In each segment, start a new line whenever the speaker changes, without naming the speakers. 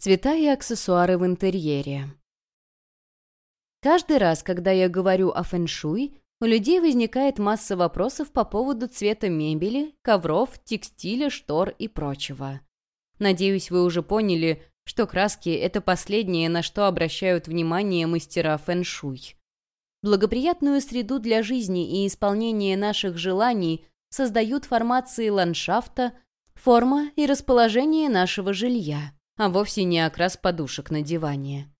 Цвета и аксессуары в интерьере. Каждый раз, когда я говорю о фэншуй, у людей возникает масса вопросов по поводу цвета мебели, ковров, текстиля, штор и прочего. Надеюсь, вы уже поняли, что краски — это последнее, на что обращают внимание мастера фэншуй. Благоприятную среду для жизни и исполнения наших желаний создают формации ландшафта, форма и расположение нашего жилья а вовсе не окрас подушек на диване.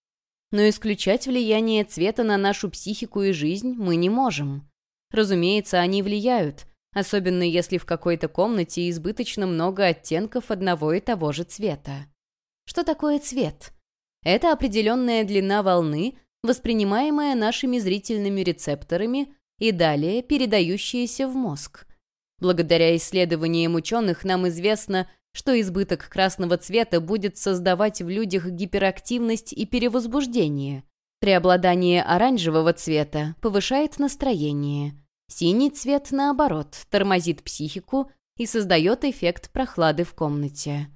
Но исключать влияние цвета на нашу психику и жизнь мы не можем. Разумеется, они влияют, особенно если в какой-то комнате избыточно много оттенков одного и того же цвета. Что такое цвет? Это определенная длина волны, воспринимаемая нашими зрительными рецепторами и далее передающаяся в мозг. Благодаря исследованиям ученых нам известно, что избыток красного цвета будет создавать в людях гиперактивность и перевозбуждение. Преобладание оранжевого цвета повышает настроение. Синий цвет, наоборот, тормозит психику и создает эффект прохлады в комнате.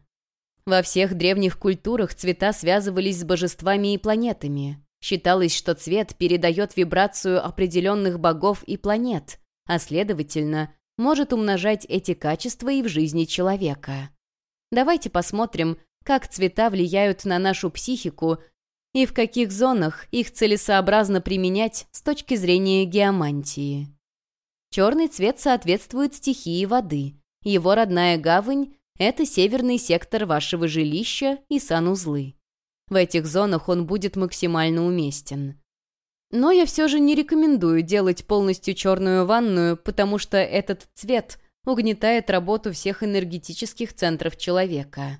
Во всех древних культурах цвета связывались с божествами и планетами. Считалось, что цвет передает вибрацию определенных богов и планет, а следовательно, может умножать эти качества и в жизни человека. Давайте посмотрим, как цвета влияют на нашу психику и в каких зонах их целесообразно применять с точки зрения геомантии. Черный цвет соответствует стихии воды. Его родная гавань — это северный сектор вашего жилища и санузлы. В этих зонах он будет максимально уместен. Но я все же не рекомендую делать полностью черную ванную, потому что этот цвет угнетает работу всех энергетических центров человека.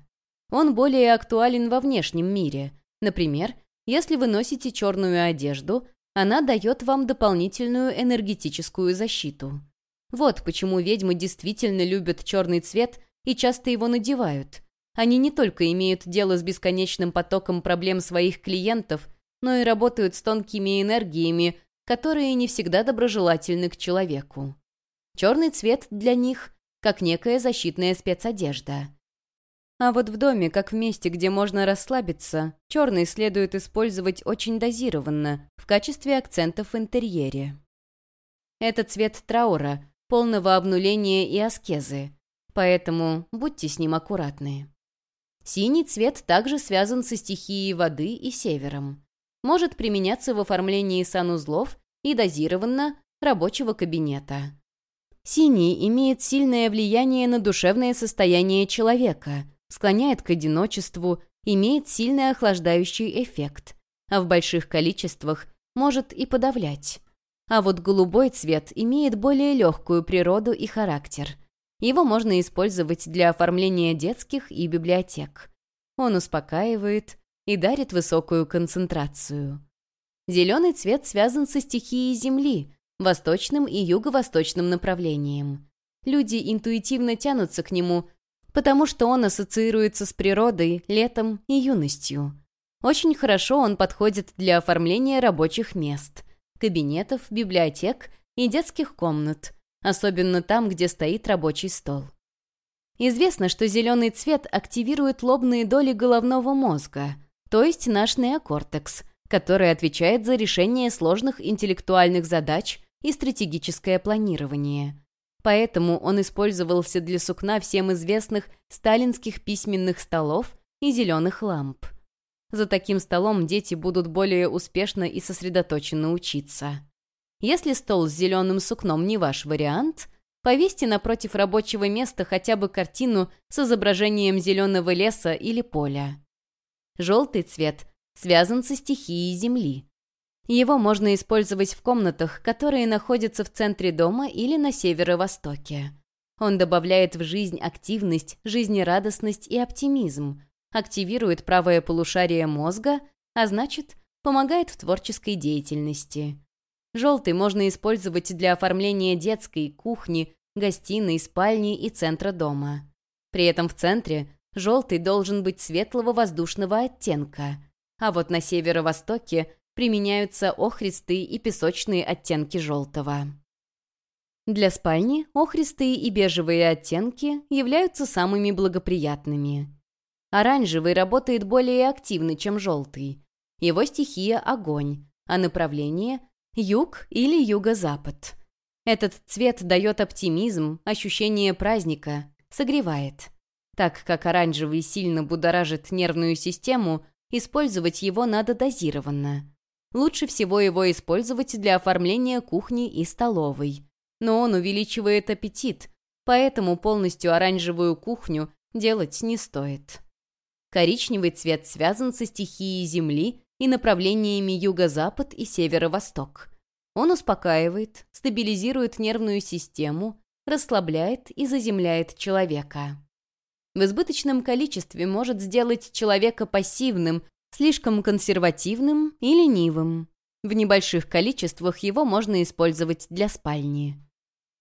Он более актуален во внешнем мире. Например, если вы носите черную одежду, она дает вам дополнительную энергетическую защиту. Вот почему ведьмы действительно любят черный цвет и часто его надевают. Они не только имеют дело с бесконечным потоком проблем своих клиентов, но и работают с тонкими энергиями, которые не всегда доброжелательны к человеку. Черный цвет для них как некая защитная спецодежда. А вот в доме, как в месте, где можно расслабиться, черный следует использовать очень дозированно, в качестве акцентов в интерьере. Это цвет траура, полного обнуления и аскезы, поэтому будьте с ним аккуратны. Синий цвет также связан со стихией воды и севером. Может применяться в оформлении санузлов и дозированно рабочего кабинета. Синий имеет сильное влияние на душевное состояние человека, склоняет к одиночеству, имеет сильный охлаждающий эффект, а в больших количествах может и подавлять. А вот голубой цвет имеет более легкую природу и характер. Его можно использовать для оформления детских и библиотек. Он успокаивает и дарит высокую концентрацию. Зеленый цвет связан со стихией Земли, восточным и юго-восточным направлением. Люди интуитивно тянутся к нему, потому что он ассоциируется с природой, летом и юностью. Очень хорошо он подходит для оформления рабочих мест, кабинетов, библиотек и детских комнат, особенно там, где стоит рабочий стол. Известно, что зеленый цвет активирует лобные доли головного мозга, то есть наш неокортекс, который отвечает за решение сложных интеллектуальных задач и стратегическое планирование. Поэтому он использовался для сукна всем известных сталинских письменных столов и зеленых ламп. За таким столом дети будут более успешно и сосредоточенно учиться. Если стол с зеленым сукном не ваш вариант, повесьте напротив рабочего места хотя бы картину с изображением зеленого леса или поля. Желтый цвет связан со стихией Земли, его можно использовать в комнатах, которые находятся в центре дома или на северо-востоке. Он добавляет в жизнь активность, жизнерадостность и оптимизм, активирует правое полушарие мозга, а значит, помогает в творческой деятельности. Желтый можно использовать для оформления детской, кухни, гостиной, спальни и центра дома. При этом в центре желтый должен быть светлого воздушного оттенка, а вот на северо-востоке применяются охристые и песочные оттенки желтого. Для спальни охристые и бежевые оттенки являются самыми благоприятными. Оранжевый работает более активно, чем желтый. Его стихия — огонь, а направление — юг или юго-запад. Этот цвет дает оптимизм, ощущение праздника, согревает. Так как оранжевый сильно будоражит нервную систему, использовать его надо дозированно. Лучше всего его использовать для оформления кухни и столовой. Но он увеличивает аппетит, поэтому полностью оранжевую кухню делать не стоит. Коричневый цвет связан со стихией Земли и направлениями юго-запад и северо-восток. Он успокаивает, стабилизирует нервную систему, расслабляет и заземляет человека. В избыточном количестве может сделать человека пассивным, слишком консервативным и ленивым. В небольших количествах его можно использовать для спальни.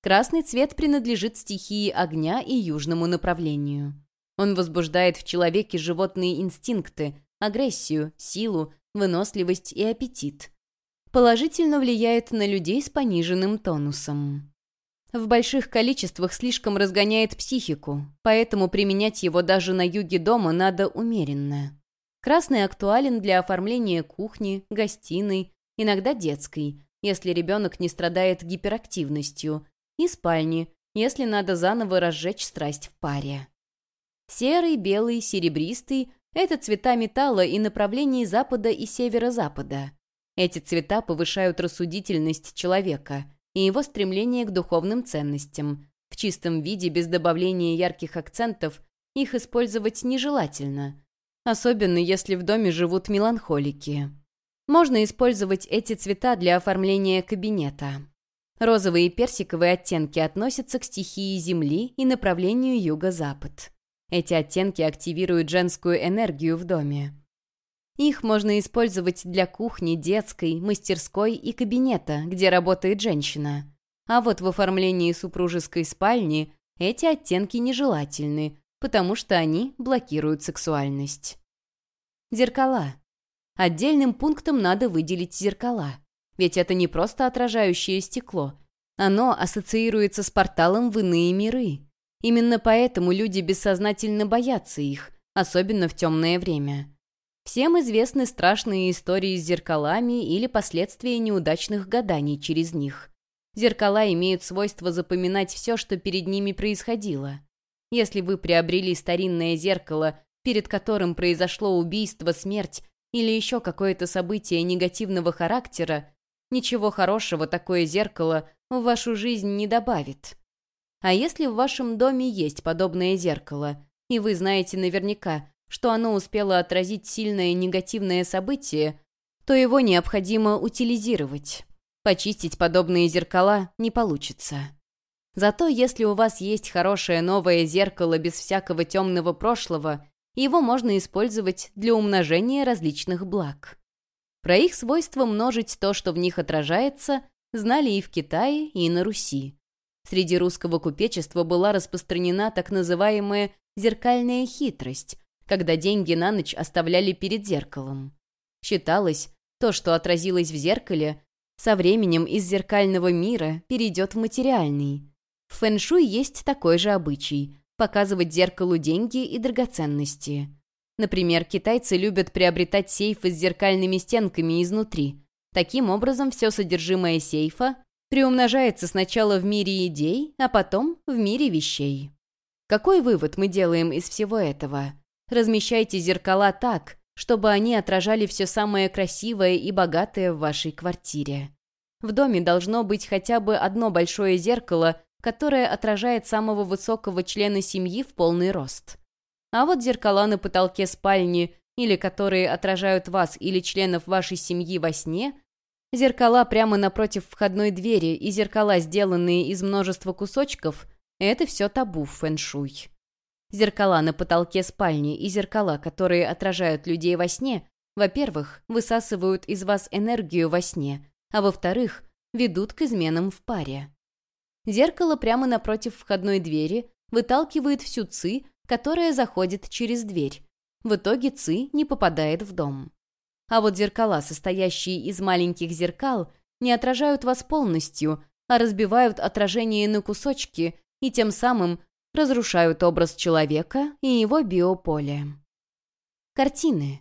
Красный цвет принадлежит стихии огня и южному направлению. Он возбуждает в человеке животные инстинкты, агрессию, силу, выносливость и аппетит. Положительно влияет на людей с пониженным тонусом. В больших количествах слишком разгоняет психику, поэтому применять его даже на юге дома надо умеренно. Красный актуален для оформления кухни, гостиной, иногда детской, если ребенок не страдает гиперактивностью, и спальни, если надо заново разжечь страсть в паре. Серый, белый, серебристый — это цвета металла и направлений запада и северо-запада. Эти цвета повышают рассудительность человека и его стремление к духовным ценностям. В чистом виде, без добавления ярких акцентов, их использовать нежелательно. Особенно, если в доме живут меланхолики. Можно использовать эти цвета для оформления кабинета. Розовые и персиковые оттенки относятся к стихии Земли и направлению юго-запад. Эти оттенки активируют женскую энергию в доме. Их можно использовать для кухни, детской, мастерской и кабинета, где работает женщина. А вот в оформлении супружеской спальни эти оттенки нежелательны, потому что они блокируют сексуальность. Зеркала. Отдельным пунктом надо выделить зеркала. Ведь это не просто отражающее стекло. Оно ассоциируется с порталом в иные миры. Именно поэтому люди бессознательно боятся их, особенно в темное время. Всем известны страшные истории с зеркалами или последствия неудачных гаданий через них. Зеркала имеют свойство запоминать все, что перед ними происходило. Если вы приобрели старинное зеркало, перед которым произошло убийство, смерть или еще какое-то событие негативного характера, ничего хорошего такое зеркало в вашу жизнь не добавит. А если в вашем доме есть подобное зеркало, и вы знаете наверняка, что оно успело отразить сильное негативное событие, то его необходимо утилизировать. Почистить подобные зеркала не получится. Зато если у вас есть хорошее новое зеркало без всякого темного прошлого, его можно использовать для умножения различных благ. Про их свойства множить то, что в них отражается, знали и в Китае, и на Руси. Среди русского купечества была распространена так называемая «зеркальная хитрость», когда деньги на ночь оставляли перед зеркалом. Считалось, то, что отразилось в зеркале, со временем из зеркального мира перейдет в материальный. В фэншуй есть такой же обычай – показывать зеркалу деньги и драгоценности. Например, китайцы любят приобретать сейфы с зеркальными стенками изнутри. Таким образом, все содержимое сейфа приумножается сначала в мире идей, а потом в мире вещей. Какой вывод мы делаем из всего этого? Размещайте зеркала так, чтобы они отражали все самое красивое и богатое в вашей квартире. В доме должно быть хотя бы одно большое зеркало, которое отражает самого высокого члена семьи в полный рост. А вот зеркала на потолке спальни или которые отражают вас или членов вашей семьи во сне – Зеркала прямо напротив входной двери и зеркала, сделанные из множества кусочков, это все табу в фэншуй. Зеркала на потолке спальни и зеркала, которые отражают людей во сне, во-первых, высасывают из вас энергию во сне, а во-вторых, ведут к изменам в паре. Зеркало прямо напротив входной двери выталкивает всю ци, которая заходит через дверь. В итоге ци не попадает в дом. А вот зеркала, состоящие из маленьких зеркал, не отражают вас полностью, а разбивают отражение на кусочки и тем самым разрушают образ человека и его биополе. Картины.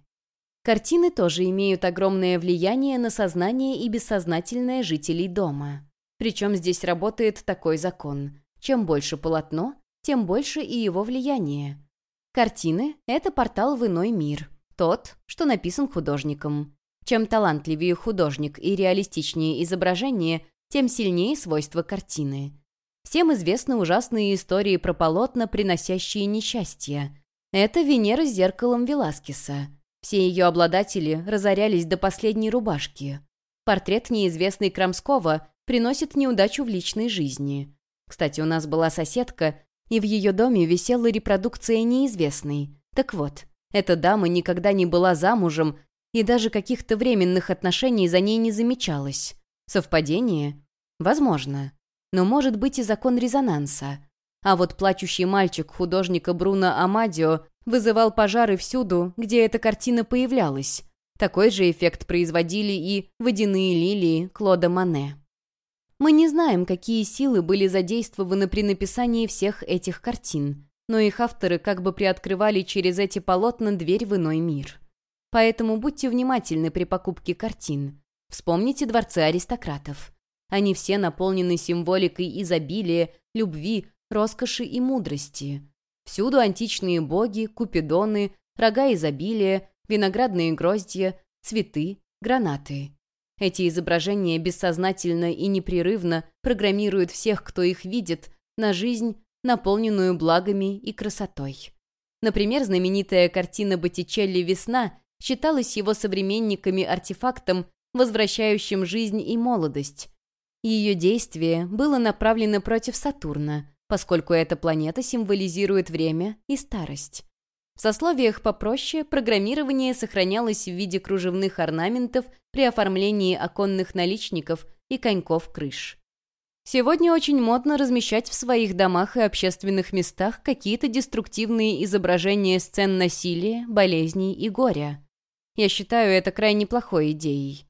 Картины тоже имеют огромное влияние на сознание и бессознательное жителей дома. Причем здесь работает такой закон. Чем больше полотно, тем больше и его влияние. Картины — это портал в иной мир. Тот, что написан художником. Чем талантливее художник и реалистичнее изображение, тем сильнее свойства картины. Всем известны ужасные истории про полотна, приносящие несчастье. Это Венера с зеркалом Веласкеса. Все ее обладатели разорялись до последней рубашки. Портрет неизвестной Крамского приносит неудачу в личной жизни. Кстати, у нас была соседка, и в ее доме висела репродукция неизвестной. Так вот, эта дама никогда не была замужем, и даже каких-то временных отношений за ней не замечалось. Совпадение? Возможно. Но может быть и закон резонанса. А вот плачущий мальчик художника Бруно Амадио вызывал пожары всюду, где эта картина появлялась. Такой же эффект производили и «Водяные лилии» Клода Мане. Мы не знаем, какие силы были задействованы при написании всех этих картин, но их авторы как бы приоткрывали через эти полотна дверь в иной мир. Поэтому будьте внимательны при покупке картин. Вспомните дворцы аристократов. Они все наполнены символикой изобилия, любви, роскоши и мудрости. Всюду античные боги, купидоны, рога изобилия, виноградные гроздья, цветы, гранаты. Эти изображения бессознательно и непрерывно программируют всех, кто их видит, на жизнь, наполненную благами и красотой. Например, знаменитая картина Боттичелли «Весна» считалась его современниками артефактом, возвращающим жизнь и молодость. Ее действие было направлено против Сатурна, поскольку эта планета символизирует время и старость. В сословиях попроще программирование сохранялось в виде кружевных орнаментов при оформлении оконных наличников и коньков крыш. Сегодня очень модно размещать в своих домах и общественных местах какие-то деструктивные изображения сцен насилия, болезней и горя. Я считаю это крайне плохой идеей.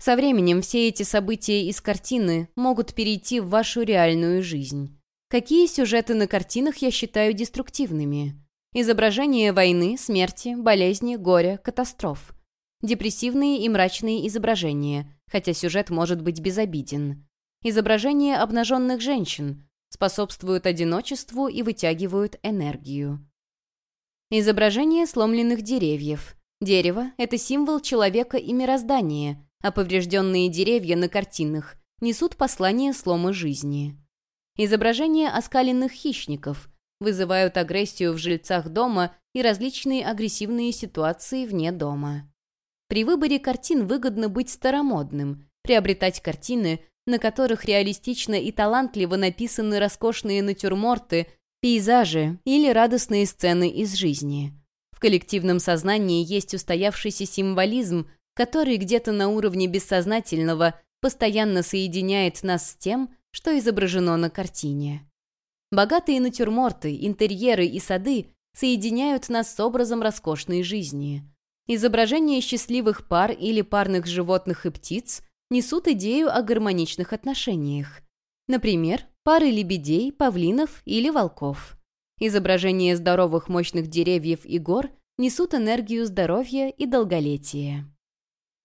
Со временем все эти события из картины могут перейти в вашу реальную жизнь. Какие сюжеты на картинах я считаю деструктивными? Изображение войны, смерти, болезни, горя, катастроф. Депрессивные и мрачные изображения, хотя сюжет может быть безобиден. Изображения обнаженных женщин способствуют одиночеству и вытягивают энергию. Изображение сломленных деревьев. Дерево – это символ человека и мироздания, а поврежденные деревья на картинах несут послание слома жизни. Изображение оскаленных хищников вызывают агрессию в жильцах дома и различные агрессивные ситуации вне дома. При выборе картин выгодно быть старомодным, приобретать картины, на которых реалистично и талантливо написаны роскошные натюрморты, пейзажи или радостные сцены из жизни. В коллективном сознании есть устоявшийся символизм, который где-то на уровне бессознательного постоянно соединяет нас с тем, что изображено на картине. Богатые натюрморты, интерьеры и сады соединяют нас с образом роскошной жизни. Изображения счастливых пар или парных животных и птиц несут идею о гармоничных отношениях. Например, пары лебедей, павлинов или волков. Изображения здоровых мощных деревьев и гор несут энергию здоровья и долголетия.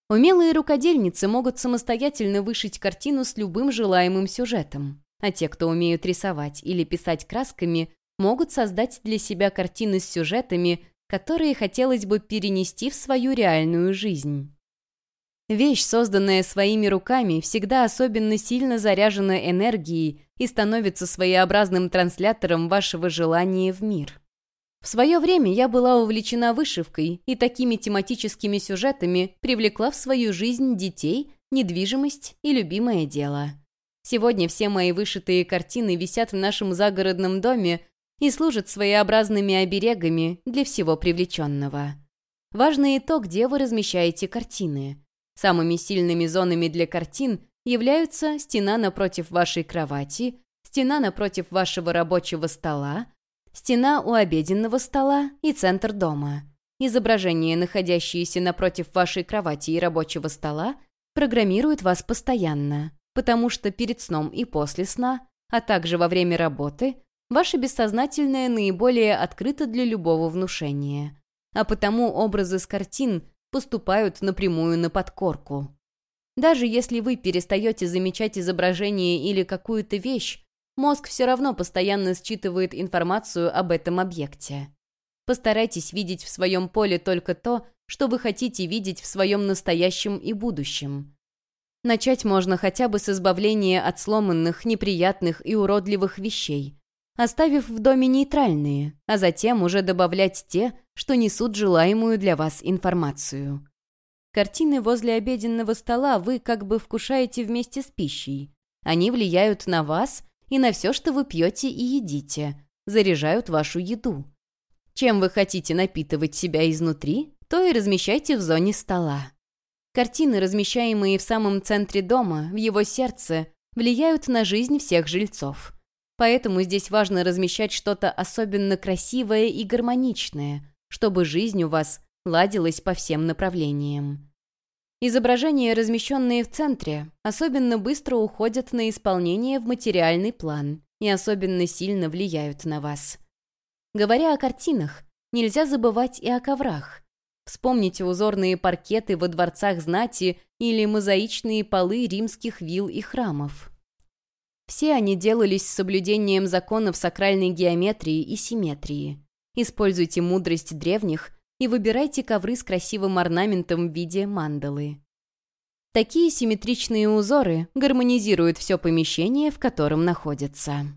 Умелые рукодельницы могут самостоятельно вышить картину с любым желаемым сюжетом а те, кто умеют рисовать или писать красками, могут создать для себя картины с сюжетами, которые хотелось бы перенести в свою реальную жизнь. Вещь, созданная своими руками, всегда особенно сильно заряжена энергией и становится своеобразным транслятором вашего желания в мир. В свое время я была увлечена вышивкой и такими тематическими сюжетами привлекла в свою жизнь детей, недвижимость и любимое дело. Сегодня все мои вышитые картины висят в нашем загородном доме и служат своеобразными оберегами для всего привлеченного. Важно и то, где вы размещаете картины. Самыми сильными зонами для картин являются стена напротив вашей кровати, стена напротив вашего рабочего стола, стена у обеденного стола и центр дома. Изображения, находящиеся напротив вашей кровати и рабочего стола, программируют вас постоянно потому что перед сном и после сна, а также во время работы, ваше бессознательное наиболее открыто для любого внушения. а потому образы с картин поступают напрямую на подкорку. Даже если вы перестаете замечать изображение или какую-то вещь, мозг все равно постоянно считывает информацию об этом объекте. Постарайтесь видеть в своем поле только то, что вы хотите видеть в своем настоящем и будущем. Начать можно хотя бы с избавления от сломанных, неприятных и уродливых вещей, оставив в доме нейтральные, а затем уже добавлять те, что несут желаемую для вас информацию. Картины возле обеденного стола вы как бы вкушаете вместе с пищей. Они влияют на вас и на все, что вы пьете и едите, заряжают вашу еду. Чем вы хотите напитывать себя изнутри, то и размещайте в зоне стола. Картины, размещаемые в самом центре дома, в его сердце, влияют на жизнь всех жильцов. Поэтому здесь важно размещать что-то особенно красивое и гармоничное, чтобы жизнь у вас ладилась по всем направлениям. Изображения, размещенные в центре, особенно быстро уходят на исполнение в материальный план и особенно сильно влияют на вас. Говоря о картинах, нельзя забывать и о коврах. Вспомните узорные паркеты во дворцах знати или мозаичные полы римских вилл и храмов. Все они делались с соблюдением законов сакральной геометрии и симметрии. Используйте мудрость древних и выбирайте ковры с красивым орнаментом в виде мандалы. Такие симметричные узоры гармонизируют все помещение, в котором находятся.